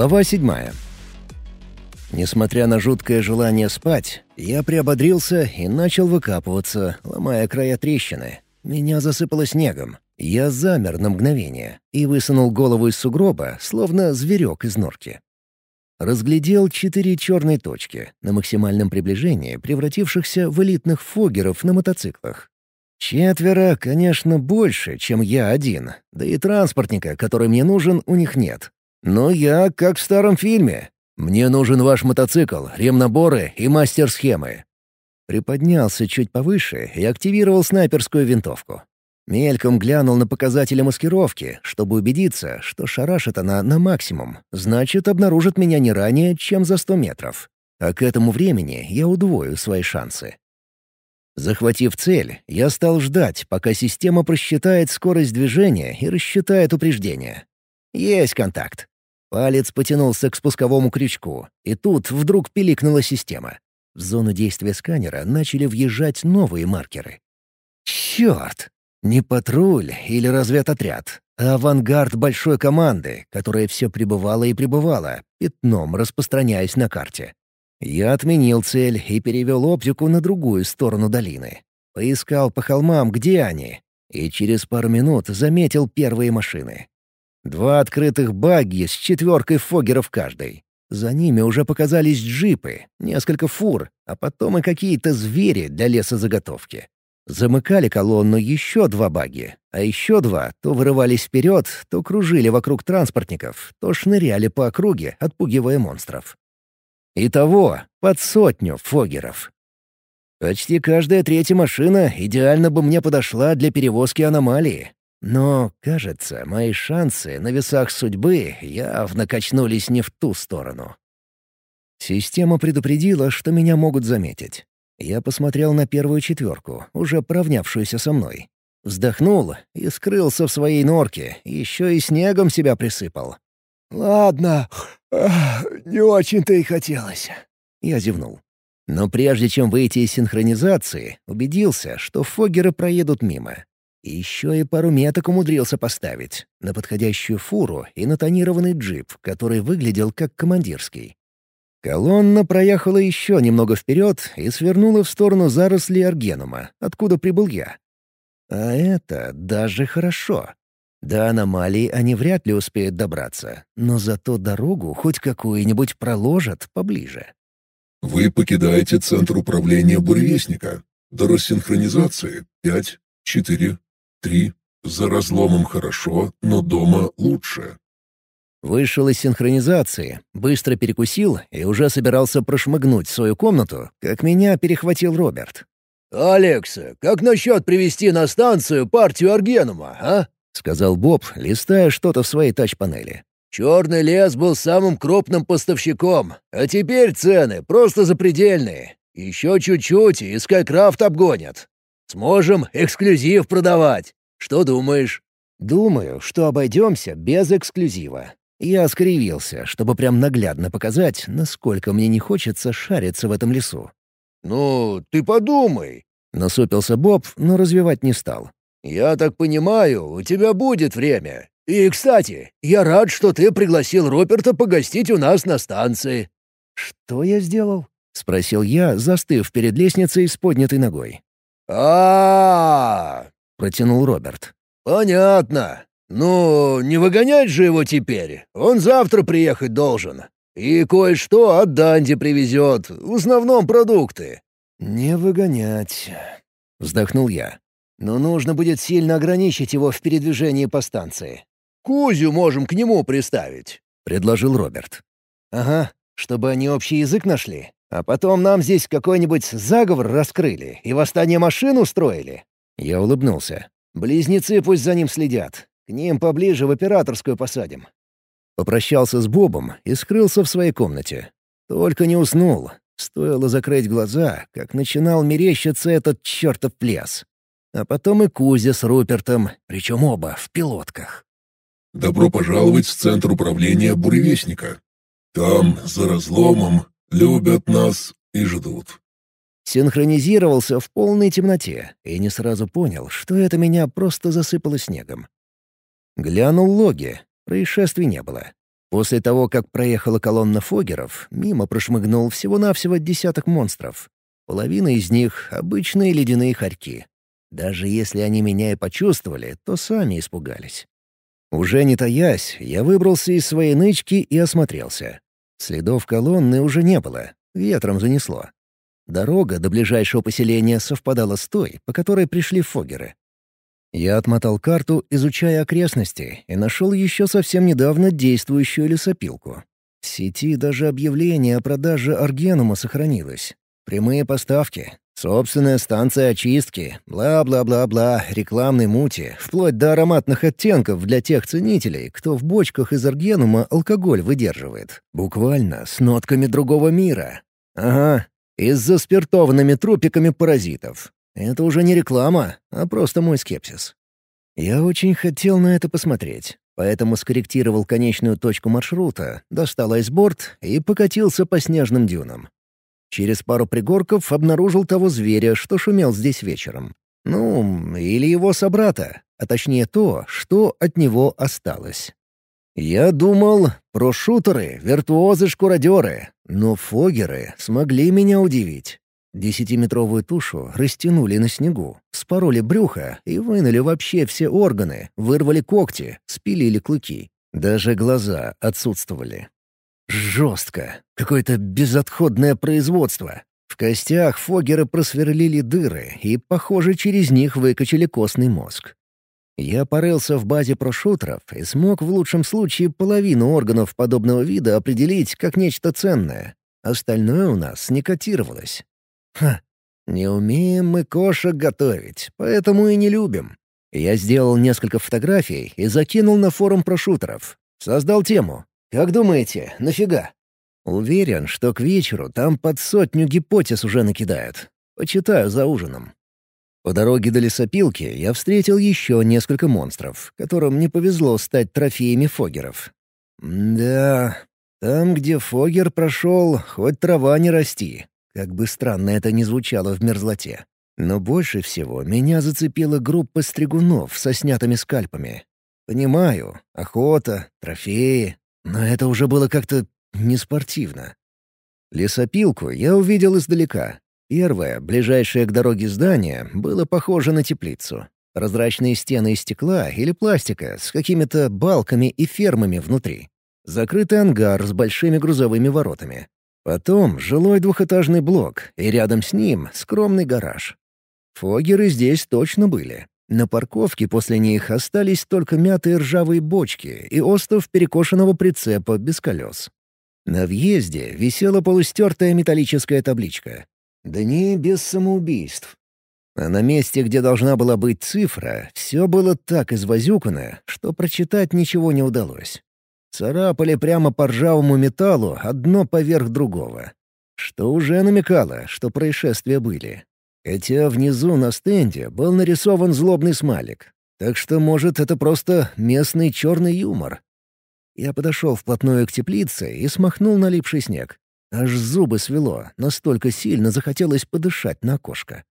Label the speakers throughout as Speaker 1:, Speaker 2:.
Speaker 1: Глава седьмая. Несмотря на жуткое желание спать, я приободрился и начал выкапываться, ломая края трещины. Меня засыпало снегом. Я замер на мгновение и высунул голову из сугроба, словно зверек из норки. Разглядел четыре черные точки, на максимальном приближении превратившихся в элитных фогеров на мотоциклах. Четверо, конечно, больше, чем я один, да и транспортника, который мне нужен, у них нет. Но я как в старом фильме. Мне нужен ваш мотоцикл, ремнаборы и мастер-схемы. Приподнялся чуть повыше и активировал снайперскую винтовку. Мельком глянул на показатели маскировки, чтобы убедиться, что шарашит она на максимум, значит, обнаружит меня не ранее, чем за сто метров. А к этому времени я удвою свои шансы. Захватив цель, я стал ждать, пока система просчитает скорость движения и рассчитает упреждение. Есть контакт. Палец потянулся к спусковому крючку, и тут вдруг пиликнула система. В зону действия сканера начали въезжать новые маркеры. Черт! Не патруль или разведотряд, а авангард большой команды, которая все пребывала и пребывала, пятном распространяясь на карте. Я отменил цель и перевел оптику на другую сторону долины. Поискал по холмам, где они, и через пару минут заметил первые машины. Два открытых багги с четверкой фогеров каждой. За ними уже показались джипы, несколько фур, а потом и какие-то звери для лесозаготовки. Замыкали колонну еще два багги, а еще два то вырывались вперед, то кружили вокруг транспортников, то шныряли по округе, отпугивая монстров. Итого под сотню фогеров. Почти каждая третья машина идеально бы мне подошла для перевозки аномалии, но, кажется, мои шансы на весах судьбы явно качнулись не в ту сторону. Система предупредила, что меня могут заметить. Я посмотрел на первую четверку, уже поравнявшуюся со мной. Вздохнул и скрылся в своей норке, еще и снегом себя присыпал. «Ладно, не очень-то и хотелось». Я зевнул. Но прежде чем выйти из синхронизации, убедился, что фогеры проедут мимо. И еще и пару меток умудрился поставить. На подходящую фуру и на тонированный джип, который выглядел как командирский. Колонна проехала еще немного вперед и свернула в сторону зарослей Аргенума, откуда прибыл я. А это даже хорошо. До аномалий они вряд ли успеют добраться, но зато дорогу хоть какую-нибудь проложат поближе.
Speaker 2: Вы покидаете центр управления буревестника. До рассинхронизации — пять, четыре, Три. За разломом хорошо, но дома лучше.
Speaker 1: Вышел из синхронизации, быстро перекусил и уже собирался прошмыгнуть в свою комнату, как меня перехватил Роберт.
Speaker 3: «Алекс, как насчет привести на станцию партию Аргенума, а?»
Speaker 1: — сказал Боб, листая что-то в своей тач-панели.
Speaker 3: «Черный лес был самым крупным поставщиком, а теперь цены просто запредельные. Еще чуть-чуть и Скайкрафт обгонят. Сможем эксклюзив продавать. Что думаешь?»
Speaker 1: «Думаю, что обойдемся без эксклюзива». Я скривился, чтобы прям наглядно показать, насколько мне не хочется шариться в этом лесу.
Speaker 3: «Ну, ты подумай!»
Speaker 1: — насупился Боб, но развивать не стал.
Speaker 3: «Я так понимаю, у тебя будет время. И, кстати, я рад, что ты пригласил Роберта погостить у нас на станции».
Speaker 1: «Что я сделал?» — спросил я, застыв перед лестницей с поднятой ногой
Speaker 3: а,
Speaker 1: протянул Роберт.
Speaker 3: «Понятно. Ну, не выгонять же его теперь. Он завтра приехать должен. И кое-что от Данди привезет, в основном продукты».
Speaker 1: «Не выгонять», — вздохнул я. «Но нужно будет сильно ограничить его в передвижении по станции».
Speaker 3: «Кузю можем к нему приставить», —
Speaker 1: предложил Роберт. «Ага, чтобы они общий язык нашли. А потом нам здесь какой-нибудь заговор раскрыли и восстание машин устроили». Я улыбнулся. «Близнецы пусть за ним следят. К ним поближе в операторскую посадим». Попрощался с Бобом и скрылся в своей комнате. Только не уснул. Стоило закрыть глаза, как начинал мерещиться этот чертов пляс. А потом и Кузя с Рупертом, причем оба в пилотках.
Speaker 2: «Добро пожаловать в Центр управления Буревестника. Там, за разломом, Любят нас и ждут».
Speaker 1: Синхронизировался в полной темноте и не сразу понял, что это меня просто засыпало снегом. Глянул логи. Происшествий не было. После того, как проехала колонна фогеров, мимо прошмыгнул всего-навсего десяток монстров. Половина из них — обычные ледяные хорьки. Даже если они меня и почувствовали, то сами испугались. Уже не таясь, я выбрался из своей нычки и осмотрелся. Следов колонны уже не было, ветром занесло. Дорога до ближайшего поселения совпадала с той, по которой пришли фогеры. Я отмотал карту, изучая окрестности, и нашел еще совсем недавно действующую лесопилку. В сети даже объявление о продаже аргенума сохранилось. Прямые поставки, собственная станция очистки, бла-бла-бла-бла, рекламной мути, вплоть до ароматных оттенков для тех ценителей, кто в бочках из аргенума алкоголь выдерживает. Буквально с нотками другого мира. Ага, и с заспиртованными трупиками паразитов. Это уже не реклама, а просто мой скепсис. Я очень хотел на это посмотреть, поэтому скорректировал конечную точку маршрута, достал айсборд и покатился по снежным дюнам. Через пару пригорков обнаружил того зверя, что шумел здесь вечером. Ну, или его собрата, а точнее то, что от него осталось. Я думал, про шутеры, виртуозы-шкуродеры, но фогеры смогли меня удивить. Десятиметровую тушу растянули на снегу, спороли брюхо и вынули вообще все органы, вырвали когти, спилили клыки. Даже глаза отсутствовали. Жестко. Какое-то безотходное производство. В костях фогеры просверлили дыры и, похоже, через них выкачали костный мозг. Я порылся в базе прошутеров и смог в лучшем случае половину органов подобного вида определить как нечто ценное. Остальное у нас не котировалось. Ха, не умеем мы кошек готовить, поэтому и не любим. Я сделал несколько фотографий и закинул на форум прошутеров. Создал тему. Как думаете, нафига? Уверен, что к вечеру там под сотню гипотез уже накидают. Почитаю за ужином. По дороге до лесопилки я встретил еще несколько монстров, которым не повезло стать трофеями фогеров. Да, там, где фогер прошел, хоть трава не расти. Как бы странно это ни звучало в мерзлоте. Но больше всего меня зацепила группа стригунов со снятыми скальпами. Понимаю, охота, трофеи, но это уже было как-то неспортивно. Лесопилку я увидел издалека, Первое, ближайшее к дороге здание, было похоже на теплицу. Прозрачные стены из стекла или пластика с какими-то балками и фермами внутри. Закрытый ангар с большими грузовыми воротами. Потом жилой двухэтажный блок, и рядом с ним скромный гараж. Фогеры здесь точно были. На парковке после них остались только мятые ржавые бочки и остов перекошенного прицепа без колес. На въезде висела полустертая металлическая табличка Дни без самоубийств. А на месте, где должна была быть цифра, все было так извозюкано, что прочитать ничего не удалось. Царапали прямо по ржавому металлу одно поверх другого. Что уже намекало, что происшествия были. Хотя внизу на стенде был нарисован злобный смайлик. Так что, может, это просто местный черный юмор. Я подошел вплотную к теплице и смахнул налипший снег. Аж зубы свело, настолько сильно захотелось подышать на окошко.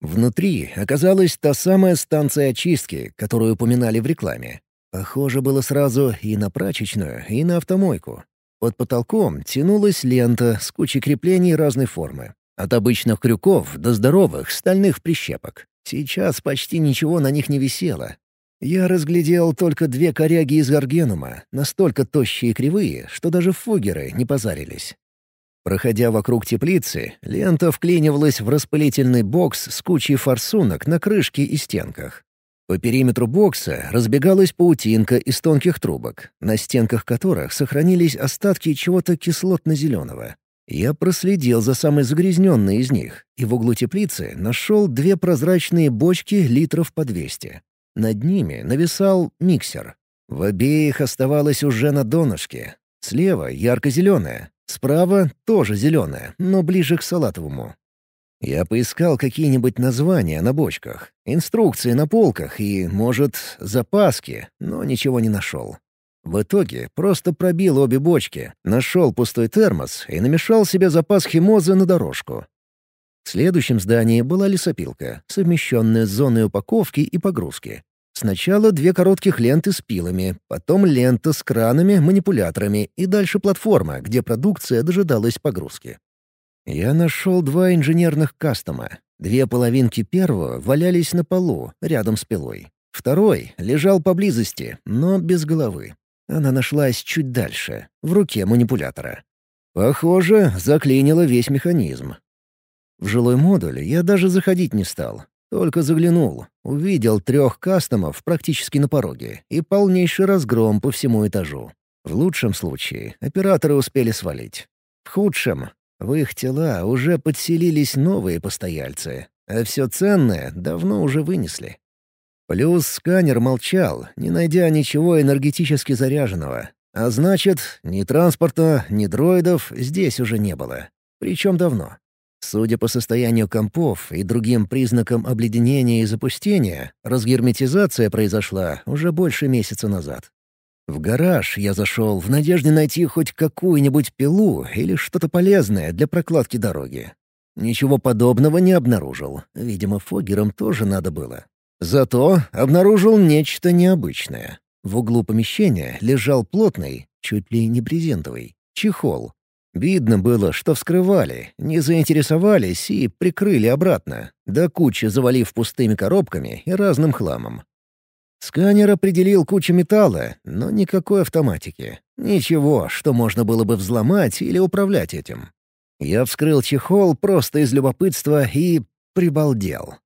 Speaker 1: Внутри оказалась та самая станция очистки, которую упоминали в рекламе. Похоже было сразу и на прачечную, и на автомойку. Под потолком тянулась лента с кучей креплений разной формы. От обычных крюков до здоровых стальных прищепок. Сейчас почти ничего на них не висело. Я разглядел только две коряги из аргенума, настолько тощие и кривые, что даже фугеры не позарились. Проходя вокруг теплицы, лента вклинивалась в распылительный бокс с кучей форсунок на крышке и стенках. По периметру бокса разбегалась паутинка из тонких трубок, на стенках которых сохранились остатки чего-то кислотно-зеленого. Я проследил за самой загрязненной из них, и в углу теплицы нашел две прозрачные бочки литров по 200. Над ними нависал миксер. В обеих оставалось уже на донышке. Слева ярко-зеленая, Справа тоже зеленая, но ближе к салатовому. Я поискал какие-нибудь названия на бочках, инструкции на полках и, может, запаски, но ничего не нашел. В итоге просто пробил обе бочки, нашел пустой термос и намешал себе запас химозы на дорожку. В следующем здании была лесопилка, совмещенная с зоной упаковки и погрузки. Сначала две коротких ленты с пилами, потом лента с кранами, манипуляторами и дальше платформа, где продукция дожидалась погрузки. Я нашел два инженерных кастома. Две половинки первого валялись на полу, рядом с пилой. Второй лежал поблизости, но без головы. Она нашлась чуть дальше, в руке манипулятора. Похоже, заклинило весь механизм. В жилой модуль я даже заходить не стал. Только заглянул, увидел трех кастомов практически на пороге и полнейший разгром по всему этажу. В лучшем случае операторы успели свалить. В худшем — в их тела уже подселились новые постояльцы, а все ценное давно уже вынесли. Плюс сканер молчал, не найдя ничего энергетически заряженного. А значит, ни транспорта, ни дроидов здесь уже не было. Причем давно. Судя по состоянию компов и другим признакам обледенения и запустения, разгерметизация произошла уже больше месяца назад. В гараж я зашел в надежде найти хоть какую-нибудь пилу или что-то полезное для прокладки дороги. Ничего подобного не обнаружил. Видимо, фогерам тоже надо было. Зато обнаружил нечто необычное. В углу помещения лежал плотный, чуть ли не брезентовый, чехол Видно было, что вскрывали, не заинтересовались и прикрыли обратно, до кучи завалив пустыми коробками и разным хламом. Сканер определил кучу металла, но никакой автоматики. Ничего, что можно было бы взломать или управлять этим. Я вскрыл чехол просто из любопытства и прибалдел.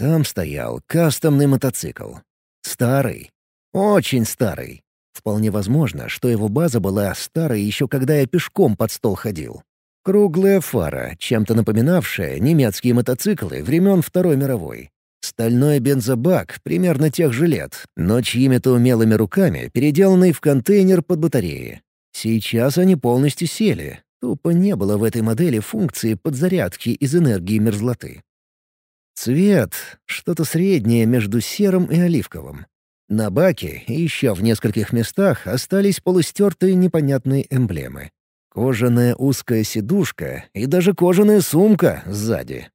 Speaker 1: Там стоял кастомный мотоцикл. Старый. Очень старый. Вполне возможно, что его база была старой еще когда я пешком под стол ходил. Круглая фара, чем-то напоминавшая немецкие мотоциклы времен Второй мировой. Стальной бензобак примерно тех же лет, но чьими-то умелыми руками переделанный в контейнер под батареи. Сейчас они полностью сели. Тупо не было в этой модели функции подзарядки из энергии мерзлоты. Цвет — что-то среднее между серым и оливковым. На баке и еще в нескольких местах остались полустертые непонятные эмблемы. Кожаная узкая сидушка и даже кожаная сумка сзади.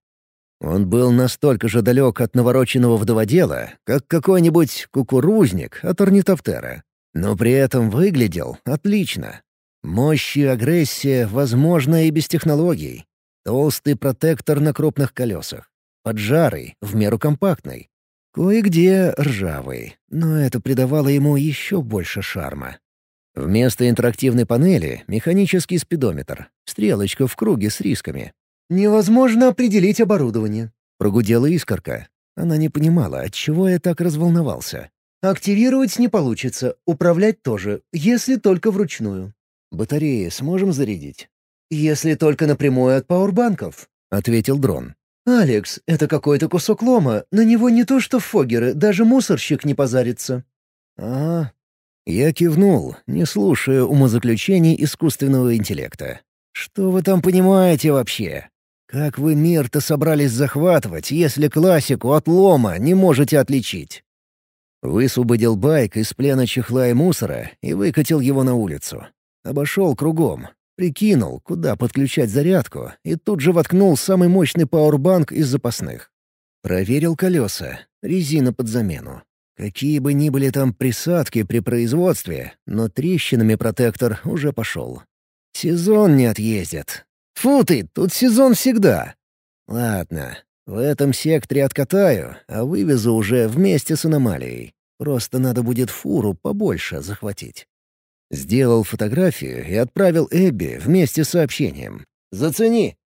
Speaker 1: Он был настолько же далек от навороченного вдоводела, как какой-нибудь кукурузник от орнитоптера. Но при этом выглядел отлично. Мощь и агрессия возможна и без технологий. Толстый протектор на крупных колесах. Поджарый, в меру компактный. Кое-где ржавый, но это придавало ему еще больше шарма. Вместо интерактивной панели — механический спидометр, стрелочка в круге с рисками.
Speaker 3: «Невозможно определить оборудование», —
Speaker 1: прогудела искорка. Она не понимала, от чего я так разволновался.
Speaker 3: «Активировать не получится, управлять тоже, если только вручную».
Speaker 1: «Батареи сможем зарядить?»
Speaker 3: «Если только напрямую от пауэрбанков», —
Speaker 1: ответил дрон.
Speaker 3: «Алекс, это какой-то кусок лома. На него не то что фогеры, даже мусорщик не позарится».
Speaker 1: «А?» Я кивнул, не слушая умозаключений искусственного интеллекта. «Что вы там понимаете вообще? Как вы мир-то собрались захватывать, если классику от лома не можете отличить?» Высвободил байк из плена чехла и мусора и выкатил его на улицу. Обошел кругом, Прикинул, куда подключать зарядку, и тут же воткнул самый мощный пауэрбанк из запасных. Проверил колеса, резина под замену. Какие бы ни были там присадки при производстве, но трещинами протектор уже пошел. Сезон не отъездят. Фу ты, тут сезон всегда. Ладно, в этом секторе откатаю, а вывезу уже вместе с аномалией. Просто надо будет фуру побольше захватить. Сделал фотографию и отправил Эбби вместе с сообщением. «Зацени!»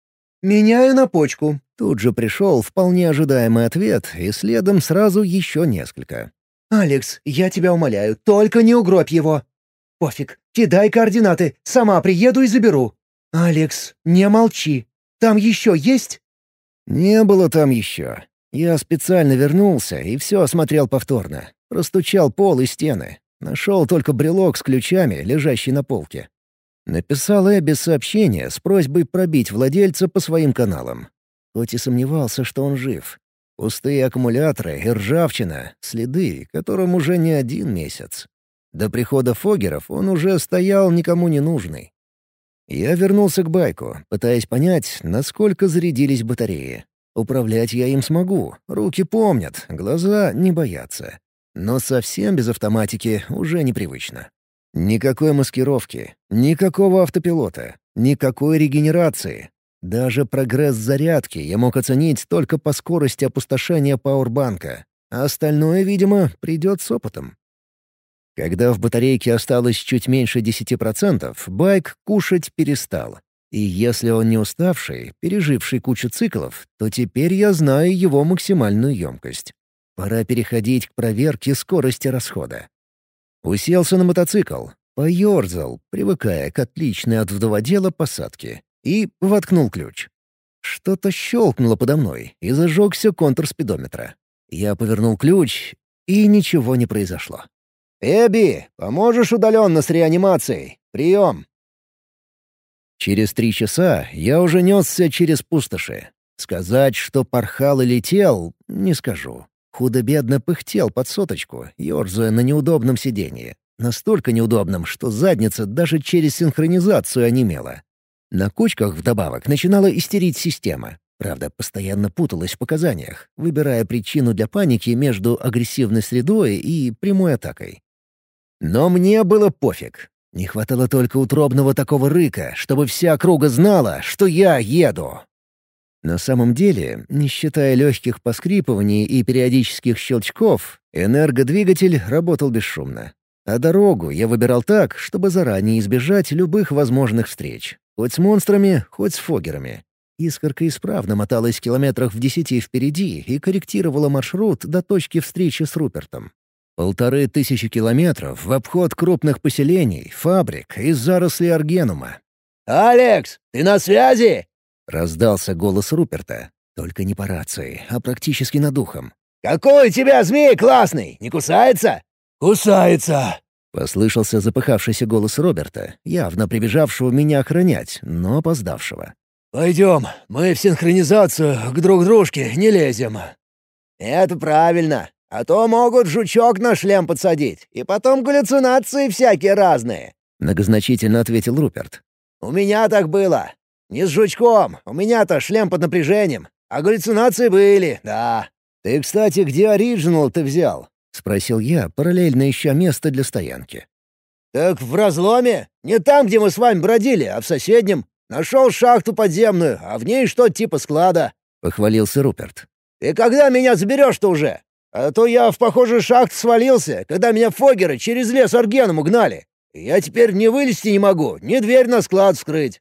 Speaker 3: «Меняю на почку».
Speaker 1: Тут же пришел вполне ожидаемый ответ, и следом сразу еще несколько.
Speaker 3: «Алекс, я тебя умоляю, только не угробь его!» «Пофиг, кидай координаты, сама приеду и заберу!» «Алекс, не молчи. Там еще есть?»
Speaker 1: «Не было там еще. Я специально вернулся и все осмотрел повторно. Простучал пол и стены. Нашел только брелок с ключами, лежащий на полке. Написал Эбби сообщение с просьбой пробить владельца по своим каналам. Хоть и сомневался, что он жив. Пустые аккумуляторы и ржавчина — следы, которым уже не один месяц. До прихода Фогеров он уже стоял никому не нужный. Я вернулся к байку, пытаясь понять, насколько зарядились батареи. Управлять я им смогу, руки помнят, глаза не боятся. Но совсем без автоматики уже непривычно. Никакой маскировки, никакого автопилота, никакой регенерации. Даже прогресс зарядки я мог оценить только по скорости опустошения пауэрбанка, а остальное, видимо, придет с опытом. Когда в батарейке осталось чуть меньше 10%, байк кушать перестал. И если он не уставший, переживший кучу циклов, то теперь я знаю его максимальную емкость. Пора переходить к проверке скорости расхода. Уселся на мотоцикл, поерзал, привыкая к отличной от вдоводела посадке, и воткнул ключ. Что-то щелкнуло подо мной, и зажегся контур спидометра. Я повернул ключ, и ничего не произошло. «Эбби, поможешь удаленно с реанимацией? Прием!» Через три часа я уже несся через пустоши. Сказать, что порхал и летел, не скажу. Худо-бедно пыхтел под соточку, ерзая на неудобном сиденье. Настолько неудобном, что задница даже через синхронизацию онемела. На кучках вдобавок начинала истерить система. Правда, постоянно путалась в показаниях, выбирая причину для паники между агрессивной средой и прямой атакой. Но мне было пофиг. Не хватало только утробного такого рыка, чтобы вся округа знала, что я еду. На самом деле, не считая легких поскрипываний и периодических щелчков, энергодвигатель работал бесшумно. А дорогу я выбирал так, чтобы заранее избежать любых возможных встреч. Хоть с монстрами, хоть с фогерами. Искорка исправно моталась километрах в десяти впереди и корректировала маршрут до точки встречи с Рупертом. Полторы тысячи километров в обход крупных поселений, фабрик и зарослей аргенума.
Speaker 3: «Алекс, ты на связи?»
Speaker 1: — раздался голос Руперта. Только не по рации, а практически над ухом.
Speaker 3: «Какой у тебя змей классный! Не кусается?»
Speaker 4: «Кусается!»
Speaker 1: — послышался запыхавшийся голос Роберта, явно прибежавшего меня охранять, но опоздавшего.
Speaker 4: «Пойдем, мы в синхронизацию к друг дружке не лезем».
Speaker 3: «Это правильно. А то могут жучок на шлем подсадить, и потом галлюцинации всякие разные», —
Speaker 1: многозначительно ответил Руперт.
Speaker 3: «У меня так было. Не с жучком, у меня-то шлем под напряжением, а галлюцинации были, да».
Speaker 1: «Ты, кстати, где оригинал ты взял?» — спросил я, параллельно ища место для стоянки.
Speaker 3: «Так в разломе? Не там, где мы с вами бродили, а в соседнем. Нашел шахту подземную, а в ней что-то типа склада», —
Speaker 1: похвалился Руперт.
Speaker 3: «Ты когда меня заберешь-то уже?» А то я в похожий шахт свалился, когда меня фогеры через лес Аргеном угнали. Я теперь не вылезти не могу, ни дверь на склад вскрыть.